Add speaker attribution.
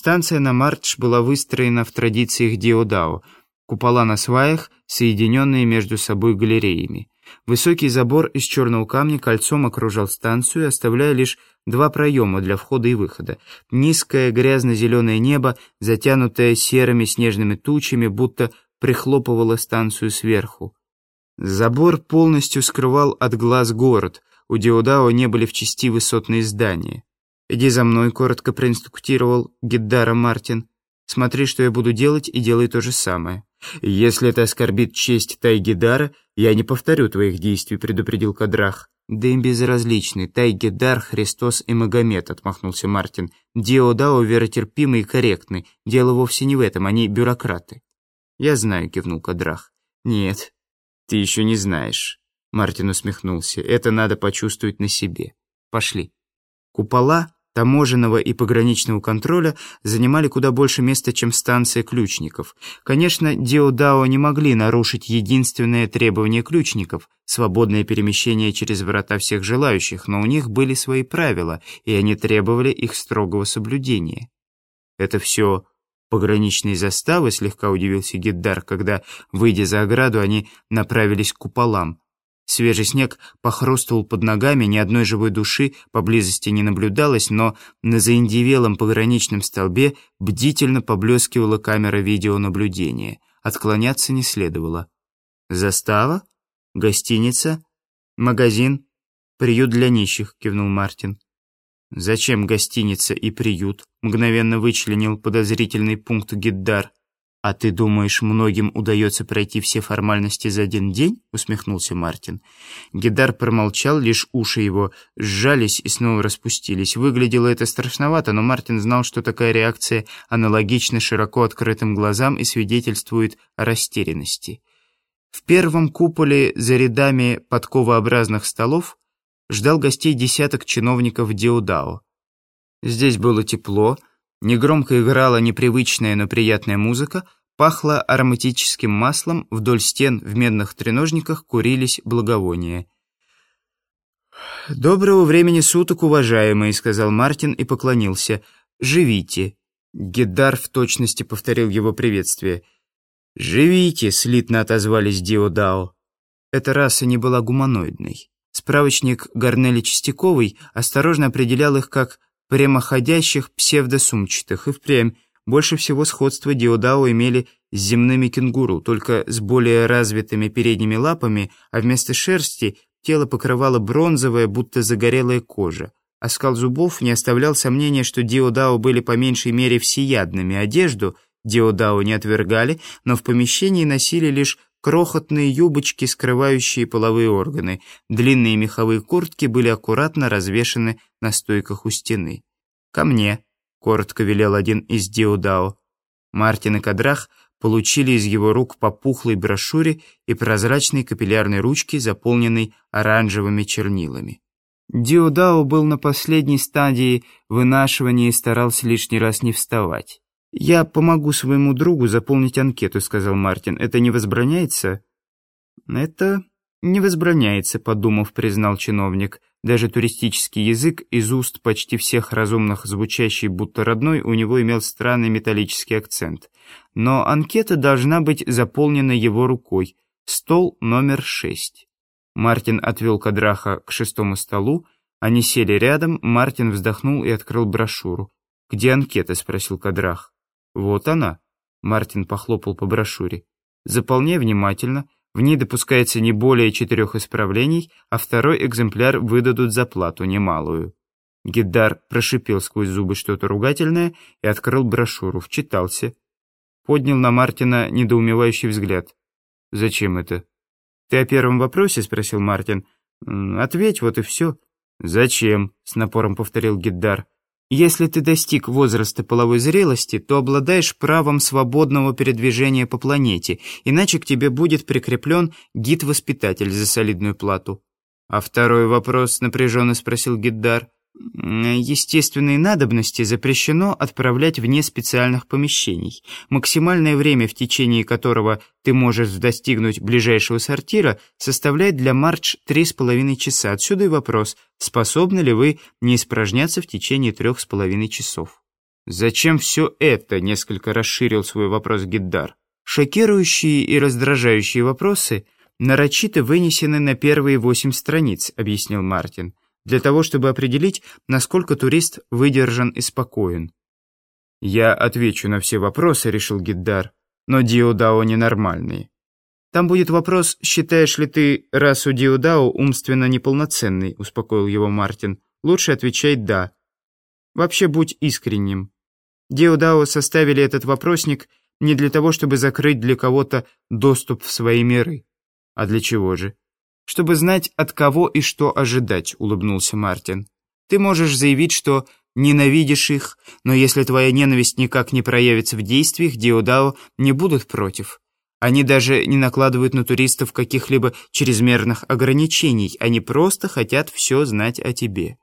Speaker 1: Станция на Мардж была выстроена в традициях Диодао. Купола на сваях, соединенные между собой галереями. Высокий забор из черного камня кольцом окружал станцию, оставляя лишь два проема для входа и выхода. Низкое грязно-зеленое небо, затянутое серыми снежными тучами, будто прихлопывало станцию сверху. Забор полностью скрывал от глаз город. У Диодао не были в части высотные здания. «Иди за мной», — коротко проинструктировал Гиддара Мартин. «Смотри, что я буду делать, и делай то же самое». «Если это оскорбит честь Тайгидара, я не повторю твоих действий», — предупредил Кадрах. «Да им безразличны. Тайгидар, Христос и Магомед», — отмахнулся Мартин. «Диодао веротерпимый и корректный. Дело вовсе не в этом, они бюрократы». «Я знаю», — кивнул Кадрах. «Нет, ты еще не знаешь». Мартин усмехнулся. «Это надо почувствовать на себе. Пошли». Купола таможенного и пограничного контроля занимали куда больше места, чем станция ключников. Конечно, Диодао не могли нарушить единственное требование ключников – свободное перемещение через врата всех желающих, но у них были свои правила, и они требовали их строгого соблюдения. Это все пограничные заставы, слегка удивился Гиддар, когда, выйдя за ограду, они направились к куполам. Свежий снег похрустывал под ногами, ни одной живой души поблизости не наблюдалось, но на заиндивелом пограничном столбе бдительно поблескивала камера видеонаблюдения. Отклоняться не следовало. «Застава? Гостиница? Магазин? Приют для нищих», — кивнул Мартин. «Зачем гостиница и приют?» — мгновенно вычленил подозрительный пункт Гиддар. «А ты думаешь, многим удается пройти все формальности за один день?» — усмехнулся Мартин. Гидар промолчал, лишь уши его сжались и снова распустились. Выглядело это страшновато, но Мартин знал, что такая реакция аналогична широко открытым глазам и свидетельствует о растерянности. В первом куполе за рядами подковообразных столов ждал гостей десяток чиновников Диудао. Здесь было тепло, Негромко играла непривычная, но приятная музыка, пахло ароматическим маслом, вдоль стен в медных треножниках курились благовония. «Доброго времени суток, уважаемые», — сказал Мартин и поклонился. «Живите». Гедар в точности повторил его приветствие. «Живите», — слитно отозвались Диодао. Эта раса не была гуманоидной. Справочник Гарнели Чистяковой осторожно определял их как прямоходящих псевдосумчатых, и впрямь больше всего сходства диодао имели с земными кенгуру, только с более развитыми передними лапами, а вместо шерсти тело покрывало бронзовая, будто загорелая кожа. Оскал зубов не оставлял сомнения, что диодао были по меньшей мере всеядными. Одежду диодао не отвергали, но в помещении носили лишь крохотные юбочки, скрывающие половые органы. Длинные меховые куртки были аккуратно развешаны на стойках у стены. «Ко мне», — коротко велел один из Диудао. Мартин и Кадрах получили из его рук по пухлой брошюре и прозрачной капиллярной ручке, заполненной оранжевыми чернилами. Диудао был на последней стадии вынашивания и старался лишний раз не вставать. «Я помогу своему другу заполнить анкету», — сказал Мартин. «Это не возбраняется?» «Это не возбраняется», — подумав, признал чиновник. Даже туристический язык из уст почти всех разумных, звучащий будто родной, у него имел странный металлический акцент. Но анкета должна быть заполнена его рукой. Стол номер шесть. Мартин отвел Кадраха к шестому столу. Они сели рядом, Мартин вздохнул и открыл брошюру. «Где анкета?» — спросил Кадрах. «Вот она», — Мартин похлопал по брошюре. «Заполняй внимательно. В ней допускается не более четырех исправлений, а второй экземпляр выдадут за плату немалую». Гиддар прошипел сквозь зубы что-то ругательное и открыл брошюру, вчитался. Поднял на Мартина недоумевающий взгляд. «Зачем это?» «Ты о первом вопросе?» — спросил Мартин. «Ответь, вот и все». «Зачем?» — с напором повторил Гиддар. Если ты достиг возраста половой зрелости, то обладаешь правом свободного передвижения по планете, иначе к тебе будет прикреплен гид-воспитатель за солидную плату. А второй вопрос напряженно спросил Гиддар. Естественные надобности запрещено отправлять вне специальных помещений. Максимальное время, в течение которого ты можешь достигнуть ближайшего сортира, составляет для с половиной часа. Отсюда и вопрос, способны ли вы не испражняться в течение трех с половиной часов. «Зачем все это?» — несколько расширил свой вопрос Гиддар. «Шокирующие и раздражающие вопросы нарочито вынесены на первые восемь страниц», — объяснил Мартин, «для того, чтобы определить, насколько турист выдержан и спокоен». «Я отвечу на все вопросы», — решил Гиддар, «но Диодао ненормальные. Там будет вопрос, считаешь ли ты расу Диодао умственно неполноценной», — успокоил его Мартин. «Лучше отвечай «да». Вообще будь искренним. Диодао составили этот вопросник не для того, чтобы закрыть для кого-то доступ в свои миры. А для чего же? Чтобы знать, от кого и что ожидать, улыбнулся Мартин. Ты можешь заявить, что ненавидишь их, но если твоя ненависть никак не проявится в действиях, Диодао не будут против. Они даже не накладывают на туристов каких-либо чрезмерных ограничений, они просто хотят все знать о тебе.